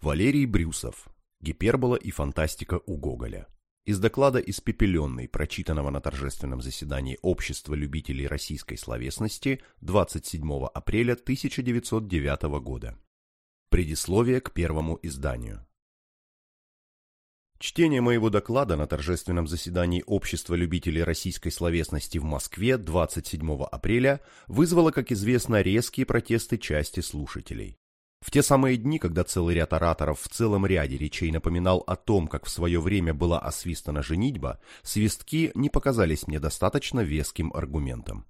Валерий Брюсов. Гипербола и фантастика у Гоголя. Из доклада «Испепеленный», прочитанного на торжественном заседании Общества любителей российской словесности 27 апреля 1909 года. Предисловие к первому изданию. Чтение моего доклада на торжественном заседании Общества любителей российской словесности в Москве 27 апреля вызвало, как известно, резкие протесты части слушателей. В те самые дни, когда целый ряд ораторов в целом ряде речей напоминал о том, как в свое время была освистана женитьба, свистки не показались мне достаточно веским аргументом.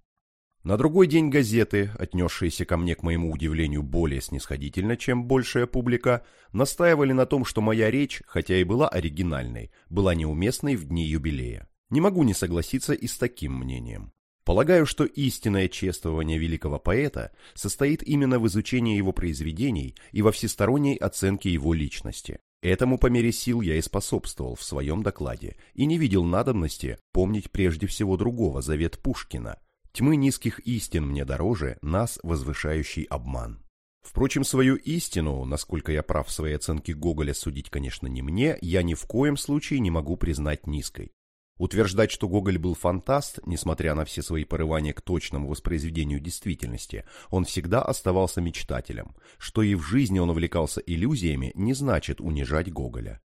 На другой день газеты, отнесшиеся ко мне, к моему удивлению, более снисходительно, чем большая публика, настаивали на том, что моя речь, хотя и была оригинальной, была неуместной в дни юбилея. Не могу не согласиться и с таким мнением. Полагаю, что истинное чествование великого поэта состоит именно в изучении его произведений и во всесторонней оценке его личности. Этому по мере сил я и способствовал в своем докладе и не видел надобности помнить прежде всего другого завет Пушкина – Тьмы низких истин мне дороже, нас возвышающий обман. Впрочем, свою истину, насколько я прав в своей оценке Гоголя судить, конечно, не мне, я ни в коем случае не могу признать низкой. Утверждать, что Гоголь был фантаст, несмотря на все свои порывания к точному воспроизведению действительности, он всегда оставался мечтателем. Что и в жизни он увлекался иллюзиями, не значит унижать Гоголя.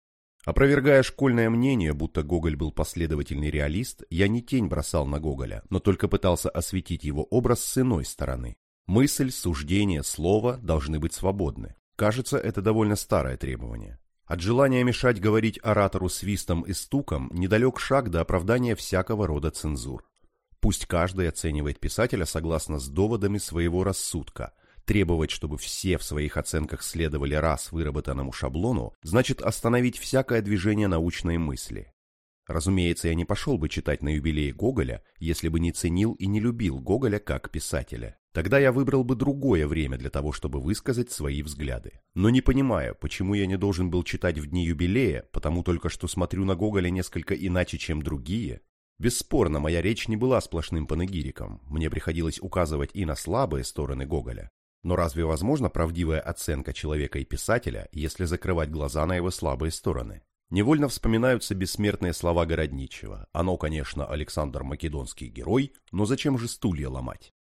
Опровергая школьное мнение, будто Гоголь был последовательный реалист, я не тень бросал на Гоголя, но только пытался осветить его образ с иной стороны. Мысль, суждение, слово должны быть свободны. Кажется, это довольно старое требование. От желания мешать говорить оратору свистом и стуком недалек шаг до оправдания всякого рода цензур. Пусть каждый оценивает писателя согласно с доводами своего рассудка, Требовать, чтобы все в своих оценках следовали раз выработанному шаблону, значит остановить всякое движение научной мысли. Разумеется, я не пошел бы читать на юбилее Гоголя, если бы не ценил и не любил Гоголя как писателя. Тогда я выбрал бы другое время для того, чтобы высказать свои взгляды. Но не понимаю, почему я не должен был читать в дни юбилея, потому только что смотрю на Гоголя несколько иначе, чем другие. Бесспорно, моя речь не была сплошным панегириком. Мне приходилось указывать и на слабые стороны Гоголя, но разве возможна правдивая оценка человека и писателя, если закрывать глаза на его слабые стороны? Невольно вспоминаются бессмертные слова Городничева. Оно, конечно, Александр Македонский герой, но зачем же стулья ломать?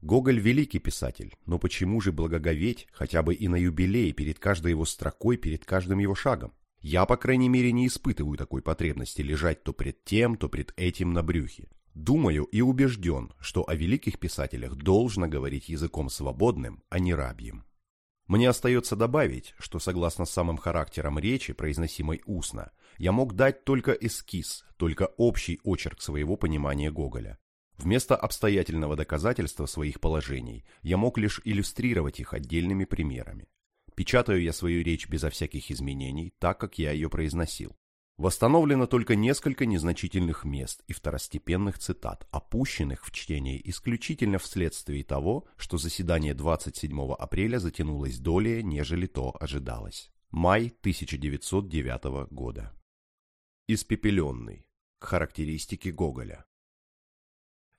Гоголь – великий писатель, но почему же благоговеть хотя бы и на юбилее перед каждой его строкой, перед каждым его шагом? Я, по крайней мере, не испытываю такой потребности лежать то пред тем, то пред этим на брюхе. Думаю и убежден, что о великих писателях должно говорить языком свободным, а не рабьим. Мне остается добавить, что согласно самым характерам речи, произносимой устно, я мог дать только эскиз, только общий очерк своего понимания Гоголя. Вместо обстоятельного доказательства своих положений я мог лишь иллюстрировать их отдельными примерами. Печатаю я свою речь безо всяких изменений, так как я ее произносил. Восстановлено только несколько незначительных мест и второстепенных цитат, опущенных в чтении исключительно вследствие того, что заседание 27 апреля затянулось долее, нежели то ожидалось. Май 1909 года. Испепеленный. Характеристики Гоголя.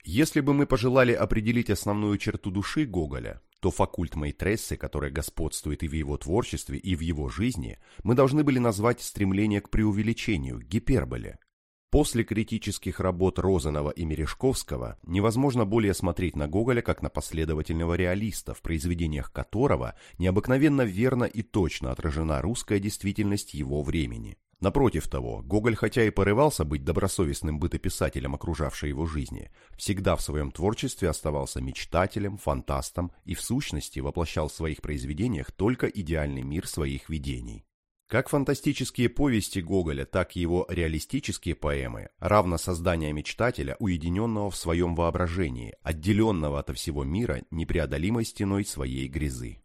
Если бы мы пожелали определить основную черту души Гоголя, то факульт Мейтрессы, который господствует и в его творчестве, и в его жизни, мы должны были назвать стремление к преувеличению, гиперболе. После критических работ Розанова и Мережковского невозможно более смотреть на Гоголя как на последовательного реалиста, в произведениях которого необыкновенно верно и точно отражена русская действительность его времени. Напротив того, Гоголь хотя и порывался быть добросовестным бытописателем окружавшей его жизни, всегда в своем творчестве оставался мечтателем, фантастом и в сущности воплощал в своих произведениях только идеальный мир своих видений. Как фантастические повести Гоголя, так и его реалистические поэмы равно создание мечтателя, уединенного в своем воображении, отделенного от всего мира непреодолимой стеной своей грязы.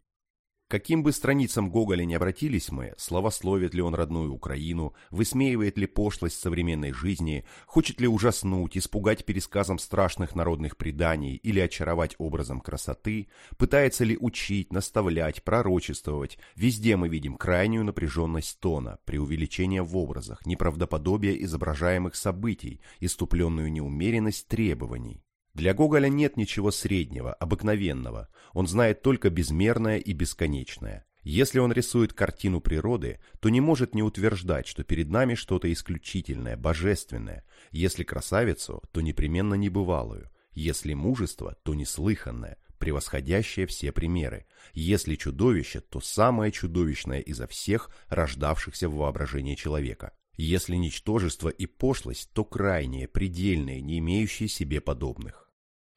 Каким бы страницам Гоголя не обратились мы, славословит ли он родную Украину, высмеивает ли пошлость современной жизни, хочет ли ужаснуть, испугать пересказом страшных народных преданий или очаровать образом красоты, пытается ли учить, наставлять, пророчествовать, везде мы видим крайнюю напряженность тона, преувеличение в образах, неправдоподобие изображаемых событий, иступленную неумеренность требований. Для Гоголя нет ничего среднего, обыкновенного. Он знает только безмерное и бесконечное. Если он рисует картину природы, то не может не утверждать, что перед нами что-то исключительное, божественное. Если красавицу, то непременно небывалую. Если мужество, то неслыханное, превосходящее все примеры. Если чудовище, то самое чудовищное изо всех, рождавшихся в воображении человека. Если ничтожество и пошлость, то крайние, предельные, не имеющие себе подобных.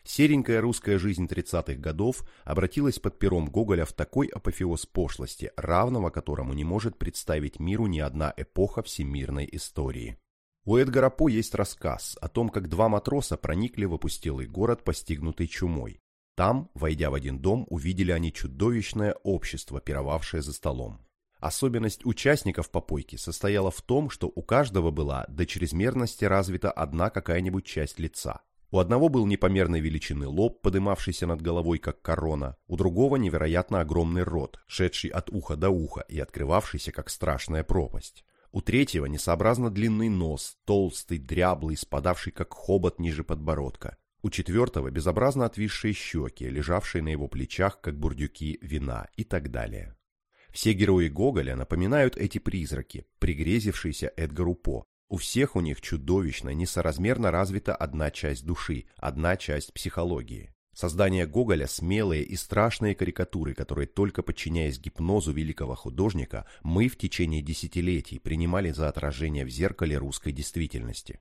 Серенькая русская жизнь 30-х годов обратилась под пером Гоголя в такой апофеоз пошлости, равного которому не может представить миру ни одна эпоха всемирной истории. У Эдгара По есть рассказ о том, как два матроса проникли в опустелый город, постигнутый чумой. Там, войдя в один дом, увидели они чудовищное общество, пировавшее за столом. Особенность участников попойки состояла в том, что у каждого была до чрезмерности развита одна какая-нибудь часть лица. У одного был непомерной величины лоб, подымавшийся над головой, как корона, у другого невероятно огромный рот, шедший от уха до уха и открывавшийся, как страшная пропасть. У третьего несообразно длинный нос, толстый, дряблый, спадавший, как хобот ниже подбородка. У четвертого безобразно отвисшие щеки, лежавшие на его плечах, как бурдюки вина и так далее. Все герои Гоголя напоминают эти призраки, пригрезившиеся Эдгару По, у всех у них чудовищно, несоразмерно развита одна часть души, одна часть психологии. Создание Гоголя – смелые и страшные карикатуры, которые только подчиняясь гипнозу великого художника, мы в течение десятилетий принимали за отражение в зеркале русской действительности.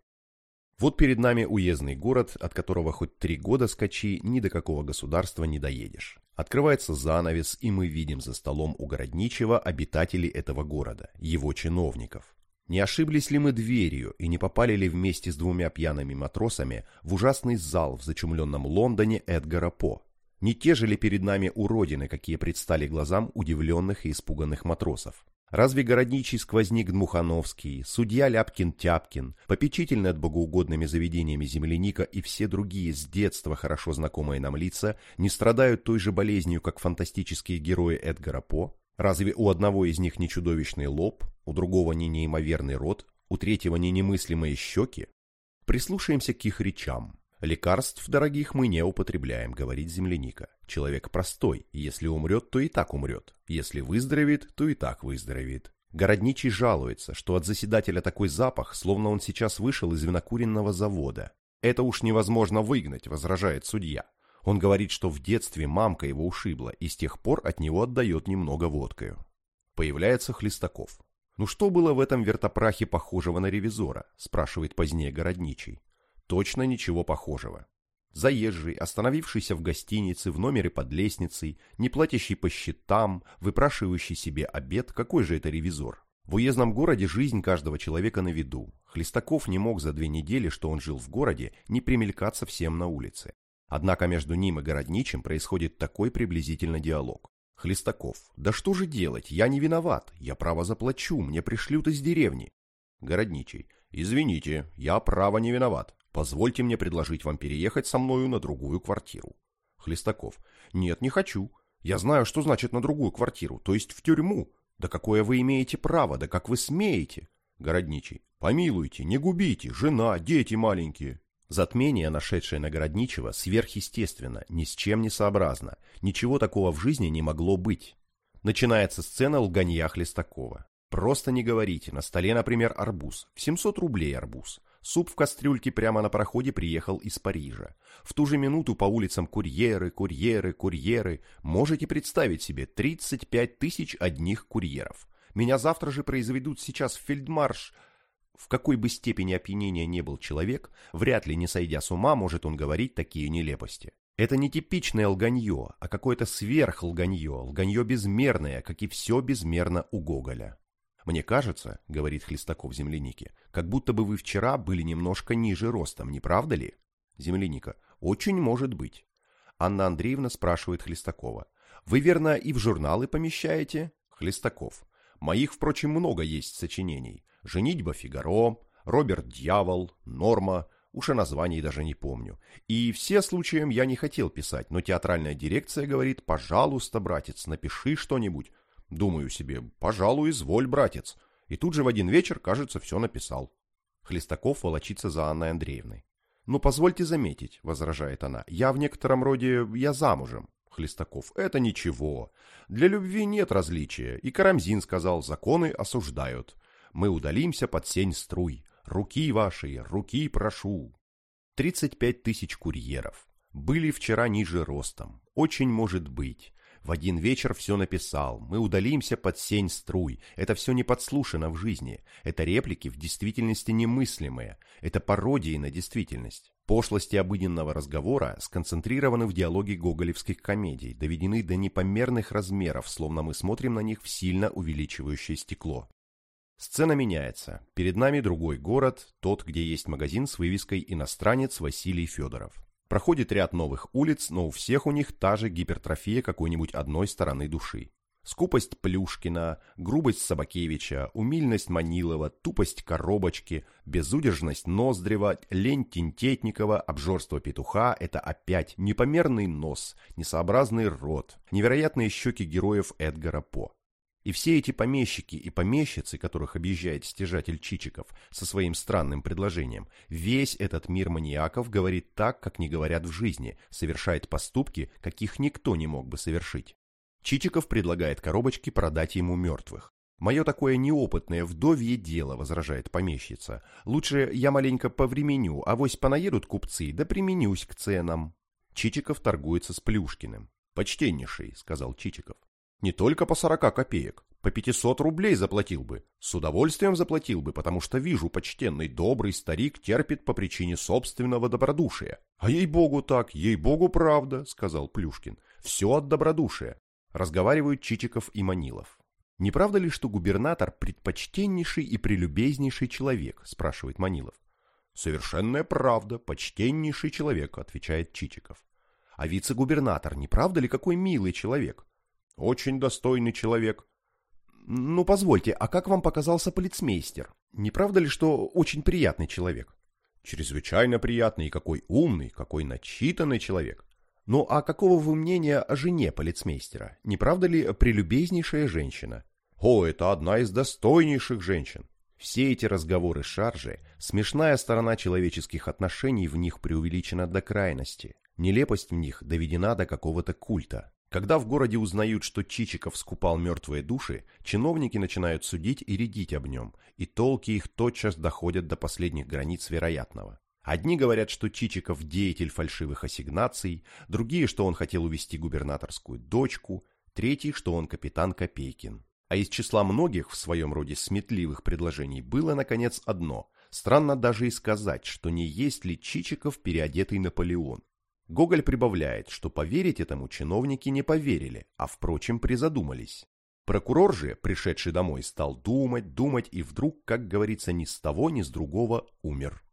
Вот перед нами уездный город, от которого хоть три года скачи, ни до какого государства не доедешь. Открывается занавес, и мы видим за столом у городничего обитателей этого города, его чиновников. Не ошиблись ли мы дверью и не попали ли вместе с двумя пьяными матросами в ужасный зал в зачумленном Лондоне Эдгара По? Не те же ли перед нами уродины, какие предстали глазам удивленных и испуганных матросов? Разве городничий сквозник Дмухановский, судья Ляпкин-Тяпкин, попечитель над богоугодными заведениями земляника и все другие с детства хорошо знакомые нам лица не страдают той же болезнью, как фантастические герои Эдгара По? Разве у одного из них не чудовищный лоб, у другого не неимоверный рот, у третьего не немыслимые щеки? Прислушаемся к их речам. Лекарств дорогих мы не употребляем, говорит земляника. Человек простой, если умрет, то и так умрет. Если выздоровеет, то и так выздоровеет. Городничий жалуется, что от заседателя такой запах, словно он сейчас вышел из винокуренного завода. Это уж невозможно выгнать, возражает судья. Он говорит, что в детстве мамка его ушибла и с тех пор от него отдает немного водкою. Появляется Хлестаков. «Ну что было в этом вертопрахе похожего на ревизора?» спрашивает позднее городничий. Точно ничего похожего. Заезжий, остановившийся в гостинице, в номере под лестницей, не платящий по счетам, выпрашивающий себе обед, какой же это ревизор? В уездном городе жизнь каждого человека на виду. Хлестаков не мог за две недели, что он жил в городе, не примелькаться всем на улице. Однако между ним и городничим происходит такой приблизительно диалог. Хлестаков. «Да что же делать? Я не виноват. Я право заплачу. Мне пришлют из деревни». Городничий. «Извините, я право не виноват. Позвольте мне предложить вам переехать со мною на другую квартиру». Хлестаков. «Нет, не хочу. Я знаю, что значит на другую квартиру, то есть в тюрьму. Да какое вы имеете право, да как вы смеете?» Городничий. «Помилуйте, не губите, жена, дети маленькие». Затмение, нашедшее на Городничего, сверхъестественно, ни с чем не сообразно. Ничего такого в жизни не могло быть. Начинается сцена лганья Хлестакова. Просто не говорите, на столе, например, арбуз. В 700 рублей арбуз. Суп в кастрюльке прямо на проходе приехал из Парижа. В ту же минуту по улицам курьеры, курьеры, курьеры. Можете представить себе 35 тысяч одних курьеров. Меня завтра же произведут сейчас в фельдмарш в какой бы степени опьянения не был человек, вряд ли не сойдя с ума может он говорить такие нелепости. Это не типичное лганье, а какое-то сверхлганье, лганье безмерное, как и все безмерно у Гоголя. «Мне кажется, — говорит Хлестаков землянике, — как будто бы вы вчера были немножко ниже ростом, не правда ли?» Земляника. «Очень может быть». Анна Андреевна спрашивает Хлестакова. «Вы, верно, и в журналы помещаете?» Хлестаков. «Моих, впрочем, много есть сочинений. «Женитьба Фигаро», «Роберт Дьявол», «Норма», уж и названий даже не помню. И все случаем я не хотел писать, но театральная дирекция говорит, пожалуйста, братец, напиши что-нибудь. Думаю себе, пожалуй, изволь, братец. И тут же в один вечер, кажется, все написал. Хлестаков волочится за Анной Андреевной. «Ну, позвольте заметить», — возражает она, — «я в некотором роде, я замужем». Хлестаков. Это ничего. Для любви нет различия. И Карамзин сказал, законы осуждают. Мы удалимся под сень струй. Руки ваши, руки прошу. 35 тысяч курьеров. Были вчера ниже ростом. Очень может быть. В один вечер все написал. Мы удалимся под сень струй. Это все не подслушано в жизни. Это реплики в действительности немыслимые. Это пародии на действительность. Пошлости обыденного разговора сконцентрированы в диалоге гоголевских комедий, доведены до непомерных размеров, словно мы смотрим на них в сильно увеличивающее стекло. Сцена меняется. Перед нами другой город, тот, где есть магазин с вывеской «Иностранец Василий Федоров». Проходит ряд новых улиц, но у всех у них та же гипертрофия какой-нибудь одной стороны души. Скупость Плюшкина, грубость Собакевича, умильность Манилова, тупость Коробочки, безудержность Ноздрева, лень Тинтетникова, обжорство Петуха – это опять непомерный нос, несообразный рот, невероятные щеки героев Эдгара По. И все эти помещики и помещицы, которых объезжает стяжатель Чичиков со своим странным предложением, весь этот мир маньяков говорит так, как не говорят в жизни, совершает поступки, каких никто не мог бы совершить. Чичиков предлагает коробочки продать ему мертвых. «Мое такое неопытное вдовье дело», — возражает помещица. «Лучше я маленько повременю, а вось понаедут купцы, да применюсь к ценам». Чичиков торгуется с Плюшкиным. «Почтеннейший», — сказал Чичиков. Не только по 40 копеек, по 500 рублей заплатил бы. С удовольствием заплатил бы, потому что вижу, почтенный добрый старик терпит по причине собственного добродушия. А ей-богу так, ей-богу правда, сказал Плюшкин. Все от добродушия. Разговаривают Чичиков и Манилов. «Не правда ли, что губернатор предпочтеннейший и прелюбезнейший человек?» – спрашивает Манилов. «Совершенная правда, почтеннейший человек», – отвечает Чичиков. «А вице-губернатор, не правда ли какой милый человек?» Очень достойный человек. Ну, позвольте, а как вам показался полицмейстер? Не правда ли, что очень приятный человек? Чрезвычайно приятный и какой умный, какой начитанный человек. Ну, а какого вы мнения о жене полицмейстера? Не правда ли прелюбезнейшая женщина? О, это одна из достойнейших женщин. Все эти разговоры шаржи, смешная сторона человеческих отношений в них преувеличена до крайности. Нелепость в них доведена до какого-то культа. Когда в городе узнают, что Чичиков скупал мертвые души, чиновники начинают судить и рядить об нем, и толки их тотчас доходят до последних границ вероятного. Одни говорят, что Чичиков деятель фальшивых ассигнаций, другие, что он хотел увести губернаторскую дочку, третьи, что он капитан Копейкин. А из числа многих в своем роде сметливых предложений было, наконец, одно. Странно даже и сказать, что не есть ли Чичиков переодетый Наполеон. Гоголь прибавляет, что поверить этому чиновники не поверили, а, впрочем, призадумались. Прокурор же, пришедший домой, стал думать, думать и вдруг, как говорится, ни с того, ни с другого умер.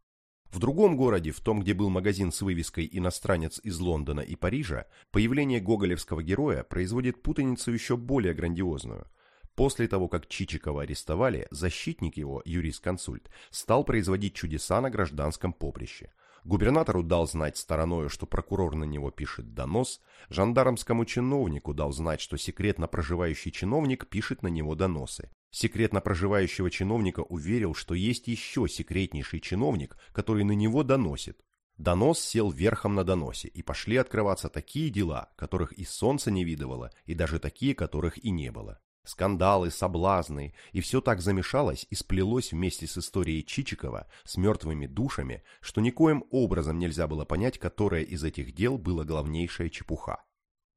В другом городе, в том, где был магазин с вывеской «Иностранец из Лондона и Парижа», появление гоголевского героя производит путаницу еще более грандиозную. После того, как Чичикова арестовали, защитник его, юрист-консульт, стал производить чудеса на гражданском поприще – Губернатору дал знать стороною, что прокурор на него пишет донос, жандармскому чиновнику дал знать, что секретно проживающий чиновник пишет на него доносы. Секретно проживающего чиновника уверил, что есть еще секретнейший чиновник, который на него доносит. Донос сел верхом на доносе, и пошли открываться такие дела, которых и солнце не видывало, и даже такие, которых и не было. Скандалы, соблазны, и все так замешалось и сплелось вместе с историей Чичикова с мертвыми душами, что никоим образом нельзя было понять, которое из этих дел было главнейшая чепуха.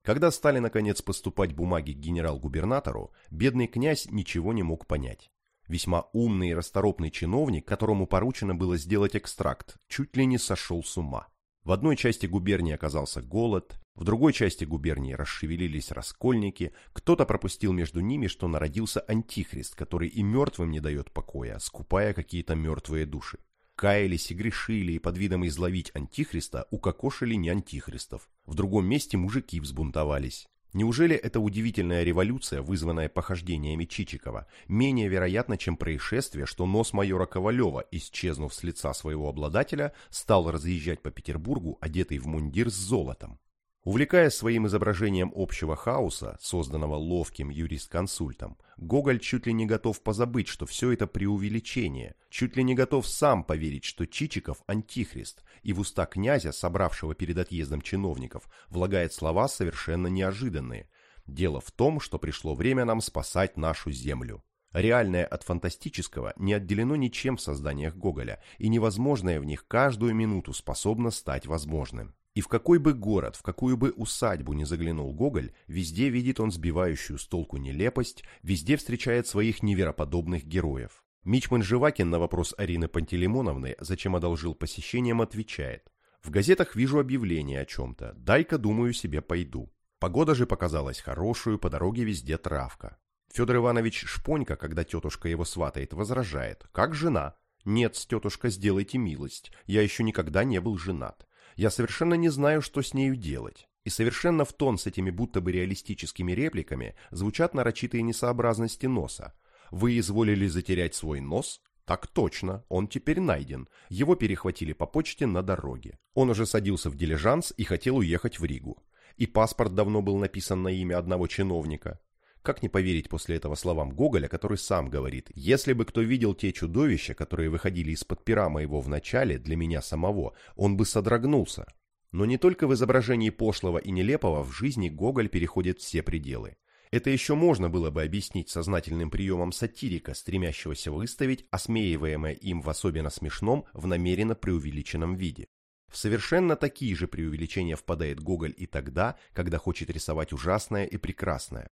Когда стали наконец поступать бумаги к генерал-губернатору, бедный князь ничего не мог понять. Весьма умный и расторопный чиновник, которому поручено было сделать экстракт, чуть ли не сошел с ума. В одной части губернии оказался голод, в другой части губернии расшевелились раскольники, кто-то пропустил между ними, что народился антихрист, который и мертвым не дает покоя, скупая какие-то мертвые души. Каялись и грешили, и под видом изловить антихриста укокошили не антихристов. В другом месте мужики взбунтовались. Неужели эта удивительная революция, вызванная похождениями Чичикова, менее вероятна, чем происшествие, что нос майора Ковалева, исчезнув с лица своего обладателя, стал разъезжать по Петербургу, одетый в мундир с золотом? Увлекаясь своим изображением общего хаоса, созданного ловким юрист-консультом, Гоголь чуть ли не готов позабыть, что все это преувеличение, чуть ли не готов сам поверить, что Чичиков – антихрист, и в уста князя, собравшего перед отъездом чиновников, влагает слова совершенно неожиданные. Дело в том, что пришло время нам спасать нашу землю. Реальное от фантастического не отделено ничем в созданиях Гоголя, и невозможное в них каждую минуту способно стать возможным. И в какой бы город, в какую бы усадьбу не заглянул Гоголь, везде видит он сбивающую с толку нелепость, везде встречает своих невероподобных героев. Мичман Живакин на вопрос Арины Пантелеймоновны, зачем одолжил посещением, отвечает. В газетах вижу объявление о чем-то, дай-ка, думаю, себе пойду. Погода же показалась хорошую, по дороге везде травка. Федор Иванович Шпонька, когда тетушка его сватает, возражает. Как жена? Нет, тетушка, сделайте милость, я еще никогда не был женат. Я совершенно не знаю, что с нею делать. И совершенно в тон с этими будто бы реалистическими репликами звучат нарочитые несообразности носа. Вы изволили затерять свой нос? Так точно, он теперь найден. Его перехватили по почте на дороге. Он уже садился в дилижанс и хотел уехать в Ригу. И паспорт давно был написан на имя одного чиновника. Как не поверить после этого словам Гоголя, который сам говорит, «Если бы кто видел те чудовища, которые выходили из-под пера моего в начале, для меня самого, он бы содрогнулся». Но не только в изображении пошлого и нелепого в жизни Гоголь переходит все пределы. Это еще можно было бы объяснить сознательным приемом сатирика, стремящегося выставить осмеиваемое им в особенно смешном, в намеренно преувеличенном виде. В совершенно такие же преувеличения впадает Гоголь и тогда, когда хочет рисовать ужасное и прекрасное.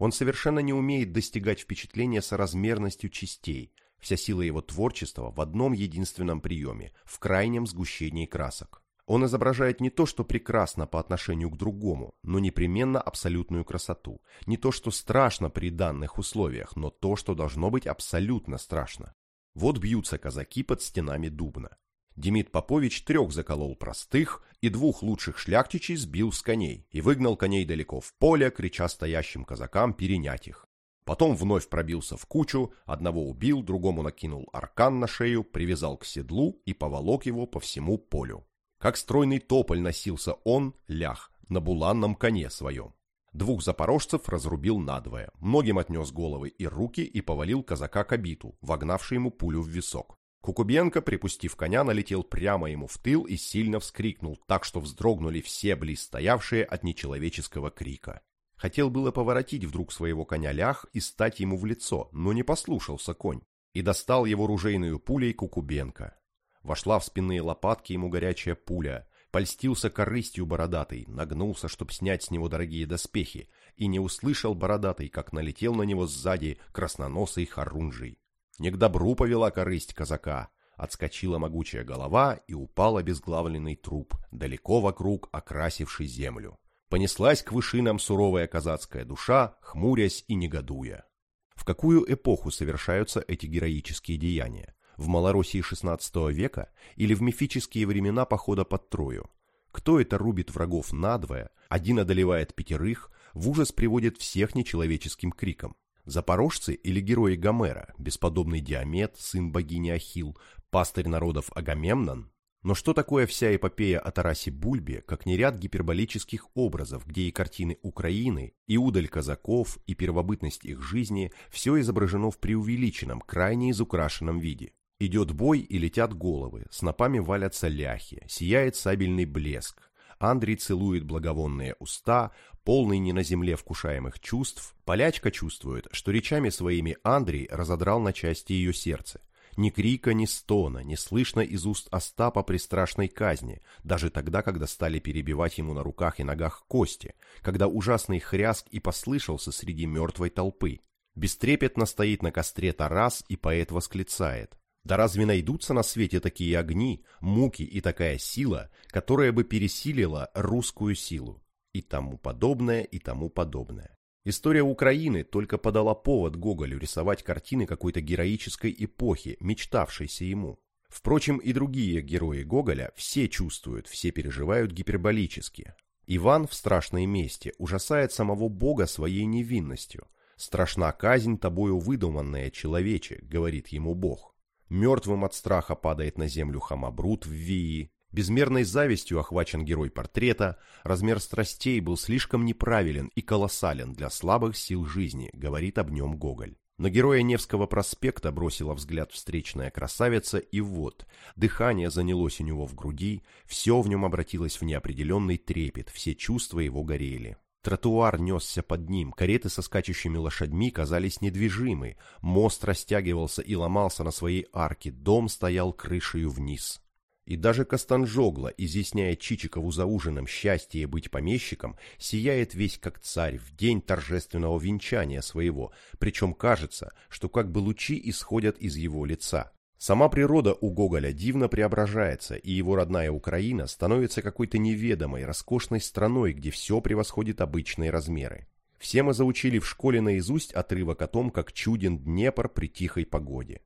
Он совершенно не умеет достигать впечатления соразмерностью частей. Вся сила его творчества в одном единственном приеме, в крайнем сгущении красок. Он изображает не то, что прекрасно по отношению к другому, но непременно абсолютную красоту. Не то, что страшно при данных условиях, но то, что должно быть абсолютно страшно. Вот бьются казаки под стенами Дубна. Демид Попович трех заколол простых и двух лучших шляхтичей сбил с коней и выгнал коней далеко в поле, крича стоящим казакам перенять их. Потом вновь пробился в кучу, одного убил, другому накинул аркан на шею, привязал к седлу и поволок его по всему полю. Как стройный тополь носился он, лях, на буланном коне своем. Двух запорожцев разрубил надвое, многим отнес головы и руки и повалил казака к обиту, вогнавший ему пулю в висок. Кукубенко, припустив коня, налетел прямо ему в тыл и сильно вскрикнул, так что вздрогнули все близ стоявшие от нечеловеческого крика. Хотел было поворотить вдруг своего коня лях и стать ему в лицо, но не послушался конь, и достал его ружейную пулей Кукубенко. Вошла в спинные лопатки ему горячая пуля, польстился корыстью бородатый, нагнулся, чтоб снять с него дорогие доспехи, и не услышал бородатый, как налетел на него сзади красноносый хорунжий. Не к добру повела корысть казака. Отскочила могучая голова и упал обезглавленный труп, далеко вокруг окрасивший землю. Понеслась к вышинам суровая казацкая душа, хмурясь и негодуя. В какую эпоху совершаются эти героические деяния? В Малороссии XVI века или в мифические времена похода под Трою? Кто это рубит врагов надвое, один одолевает пятерых, в ужас приводит всех нечеловеческим криком? Запорожцы или герои Гомера, бесподобный Диамет, сын богини Ахил, пастырь народов Агамемнон? Но что такое вся эпопея о Тарасе Бульбе, как не ряд гиперболических образов, где и картины Украины, и удаль казаков, и первобытность их жизни, все изображено в преувеличенном, крайне изукрашенном виде. Идет бой и летят головы, снопами валятся ляхи, сияет сабельный блеск, Андрей целует благовонные уста, полный не на земле вкушаемых чувств. Полячка чувствует, что речами своими Андрей разодрал на части ее сердце. Ни крика, ни стона не слышно из уст Остапа при страшной казни, даже тогда, когда стали перебивать ему на руках и ногах кости, когда ужасный хряск и послышался среди мертвой толпы. Бестрепетно стоит на костре Тарас, и поэт восклицает. Да разве найдутся на свете такие огни, муки и такая сила, которая бы пересилила русскую силу? И тому подобное, и тому подобное. История Украины только подала повод Гоголю рисовать картины какой-то героической эпохи, мечтавшейся ему. Впрочем, и другие герои Гоголя все чувствуют, все переживают гиперболически. Иван в страшной мести ужасает самого Бога своей невинностью. «Страшна казнь тобою выдуманная, человече», — говорит ему Бог. Мертвым от страха падает на землю Хамабрут в Вии. Безмерной завистью охвачен герой портрета, размер страстей был слишком неправилен и колоссален для слабых сил жизни, говорит об нем Гоголь. На героя Невского проспекта бросила взгляд встречная красавица, и вот, дыхание занялось у него в груди, все в нем обратилось в неопределенный трепет, все чувства его горели. Тротуар несся под ним, кареты со скачущими лошадьми казались недвижимы, мост растягивался и ломался на своей арке, дом стоял крышею вниз. И даже Костанжогла, изъясняя Чичикову за ужином счастье быть помещиком, сияет весь как царь в день торжественного венчания своего, причем кажется, что как бы лучи исходят из его лица. Сама природа у Гоголя дивно преображается, и его родная Украина становится какой-то неведомой, роскошной страной, где все превосходит обычные размеры. Все мы заучили в школе наизусть отрывок о том, как чуден Днепр при тихой погоде.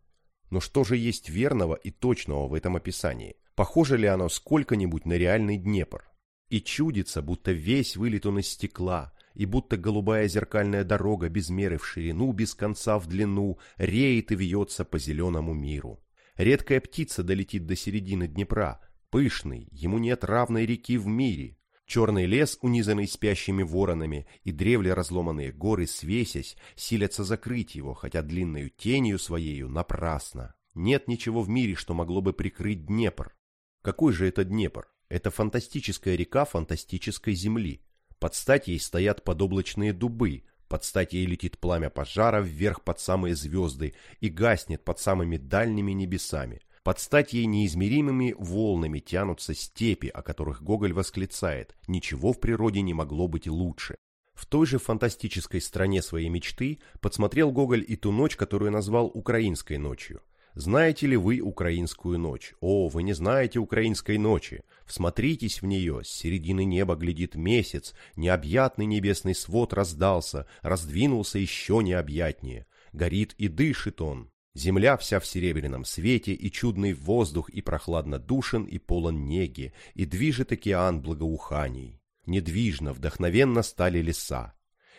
Но что же есть верного и точного в этом описании? Похоже ли оно сколько-нибудь на реальный Днепр? И чудится, будто весь вылет он из стекла, и будто голубая зеркальная дорога без меры в ширину, без конца в длину, реет и вьется по зеленому миру. Редкая птица долетит до середины Днепра, пышный, ему нет равной реки в мире. Черный лес, унизанный спящими воронами, и древле разломанные горы, свесясь, силятся закрыть его, хотя длинною тенью своею напрасно. Нет ничего в мире, что могло бы прикрыть Днепр. Какой же это Днепр? Это фантастическая река фантастической земли. Под стать ей стоят подоблачные дубы, под стать ей летит пламя пожара вверх под самые звезды и гаснет под самыми дальними небесами. Под стать ей неизмеримыми волнами тянутся степи, о которых Гоголь восклицает «Ничего в природе не могло быть лучше». В той же фантастической стране своей мечты подсмотрел Гоголь и ту ночь, которую назвал «Украинской ночью». Знаете ли вы украинскую ночь? О, вы не знаете украинской ночи. Всмотритесь в нее, с середины неба глядит месяц, необъятный небесный свод раздался, раздвинулся еще необъятнее. Горит и дышит он. Земля вся в серебряном свете, и чудный воздух, и прохладно душен, и полон неги, и движет океан благоуханий. Недвижно, вдохновенно стали леса.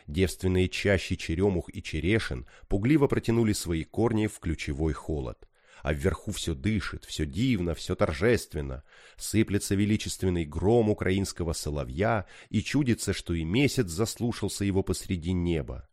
Девственные чащи черемух и черешин пугливо протянули свои корни в ключевой холод. А вверху все дышит, все дивно, все торжественно. Сыплется величественный гром украинского соловья, и чудится, что и месяц заслушался его посреди неба.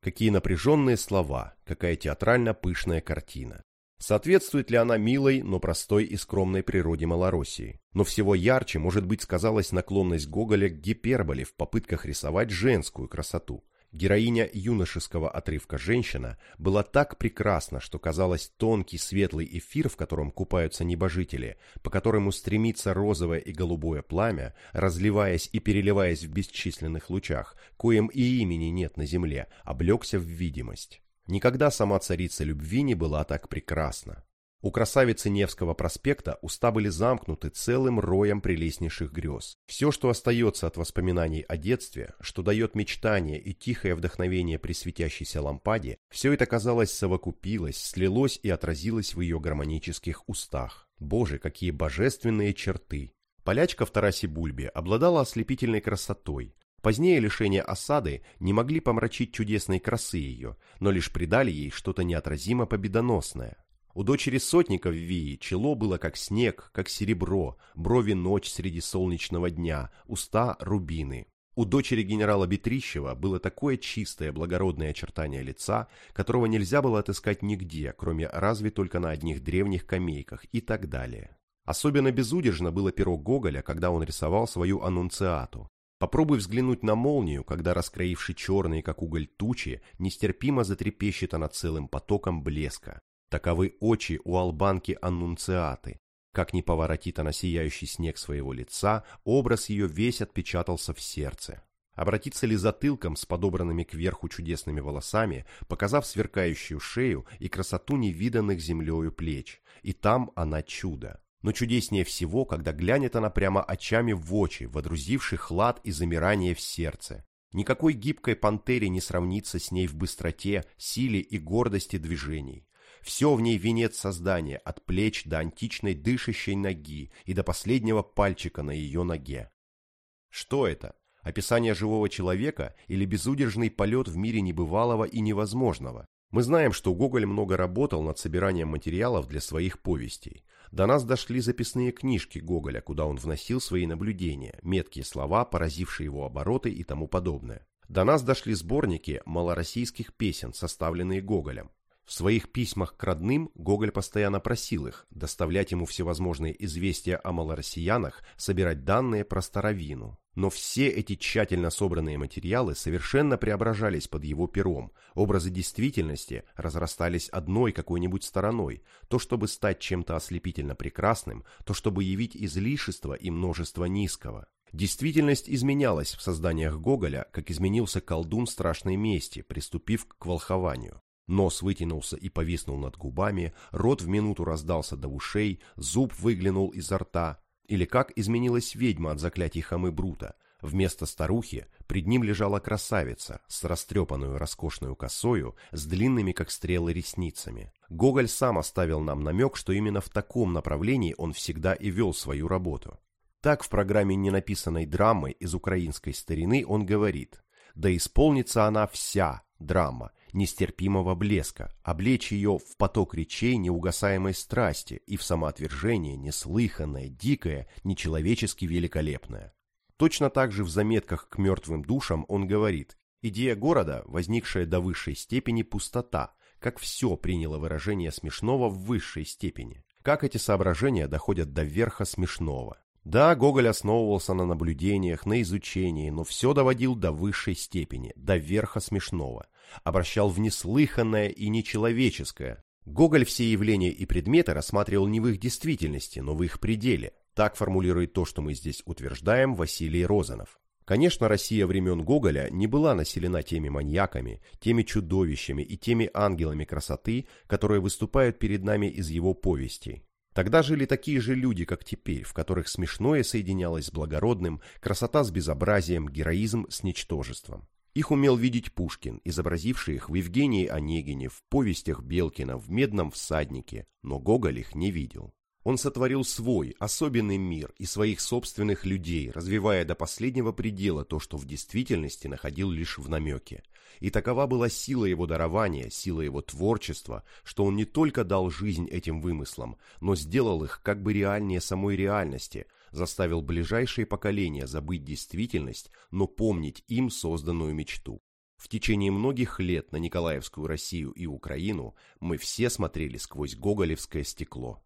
Какие напряженные слова, какая театрально пышная картина. Соответствует ли она милой, но простой и скромной природе Малороссии? Но всего ярче, может быть, сказалась наклонность Гоголя к гиперболе в попытках рисовать женскую красоту. Героиня юношеского отрывка «Женщина» была так прекрасна, что казалось тонкий светлый эфир, в котором купаются небожители, по которому стремится розовое и голубое пламя, разливаясь и переливаясь в бесчисленных лучах, коим и имени нет на земле, облегся в видимость. Никогда сама царица любви не была так прекрасна. У красавицы Невского проспекта уста были замкнуты целым роем прелестнейших грез. Все, что остается от воспоминаний о детстве, что дает мечтание и тихое вдохновение при светящейся лампаде, все это, казалось, совокупилось, слилось и отразилось в ее гармонических устах. Боже, какие божественные черты! Полячка в Тарасе Бульбе обладала ослепительной красотой, Позднее лишения осады не могли помрачить чудесной красы ее, но лишь придали ей что-то неотразимо победоносное. У дочери сотника в Вии чело было как снег, как серебро, брови ночь среди солнечного дня, уста рубины. У дочери генерала Бетрищева было такое чистое благородное очертание лица, которого нельзя было отыскать нигде, кроме разве только на одних древних камейках и так далее. Особенно безудержно было перо Гоголя, когда он рисовал свою аннунциату. Попробуй взглянуть на молнию, когда раскроивший черные, как уголь, тучи, нестерпимо затрепещет она целым потоком блеска. Таковы очи у албанки Аннунциаты. Как ни поворотит она сияющий снег своего лица, образ ее весь отпечатался в сердце. Обратиться ли затылком с подобранными кверху чудесными волосами, показав сверкающую шею и красоту невиданных землею плеч, и там она чудо. Но чудеснее всего, когда глянет она прямо очами в очи, водрузивший хлад и замирание в сердце. Никакой гибкой пантере не сравнится с ней в быстроте, силе и гордости движений. Все в ней венец создания, от плеч до античной дышащей ноги и до последнего пальчика на ее ноге. Что это? Описание живого человека или безудержный полет в мире небывалого и невозможного? Мы знаем, что Гоголь много работал над собиранием материалов для своих повестей. До нас дошли записные книжки Гоголя, куда он вносил свои наблюдения, меткие слова, поразившие его обороты и тому подобное. До нас дошли сборники малороссийских песен, составленные Гоголем. В своих письмах к родным Гоголь постоянно просил их доставлять ему всевозможные известия о малороссиянах, собирать данные про старовину. Но все эти тщательно собранные материалы совершенно преображались под его пером, образы действительности разрастались одной какой-нибудь стороной, то чтобы стать чем-то ослепительно прекрасным, то чтобы явить излишество и множество низкого. Действительность изменялась в созданиях Гоголя, как изменился колдун страшной мести, приступив к волхованию. Нос вытянулся и повиснул над губами, рот в минуту раздался до ушей, зуб выглянул изо рта. Или как изменилась ведьма от заклятий хамы Брута. Вместо старухи пред ним лежала красавица с растрепанную роскошную косою, с длинными, как стрелы, ресницами. Гоголь сам оставил нам намек, что именно в таком направлении он всегда и вел свою работу. Так в программе ненаписанной драмы из украинской старины он говорит «Да исполнится она вся, драма, нестерпимого блеска, облечь ее в поток речей неугасаемой страсти и в самоотвержение неслыханное, дикое, нечеловечески великолепное. Точно так же в заметках к мертвым душам он говорит, идея города, возникшая до высшей степени пустота, как все приняло выражение смешного в высшей степени. Как эти соображения доходят до верха смешного. Да, Гоголь основывался на наблюдениях, на изучении, но все доводил до высшей степени, до верха смешного. Обращал в неслыханное и нечеловеческое. Гоголь все явления и предметы рассматривал не в их действительности, но в их пределе. Так формулирует то, что мы здесь утверждаем, Василий Розанов. Конечно, Россия времен Гоголя не была населена теми маньяками, теми чудовищами и теми ангелами красоты, которые выступают перед нами из его повестей. Тогда жили такие же люди, как теперь, в которых смешное соединялось с благородным, красота с безобразием, героизм с ничтожеством. Их умел видеть Пушкин, изобразивший их в Евгении Онегине, в повестях Белкина, в «Медном всаднике», но Гоголь их не видел. Он сотворил свой, особенный мир и своих собственных людей, развивая до последнего предела то, что в действительности находил лишь в намеке. И такова была сила его дарования, сила его творчества, что он не только дал жизнь этим вымыслам, но сделал их как бы реальнее самой реальности, заставил ближайшие поколения забыть действительность, но помнить им созданную мечту. В течение многих лет на Николаевскую Россию и Украину мы все смотрели сквозь гоголевское стекло.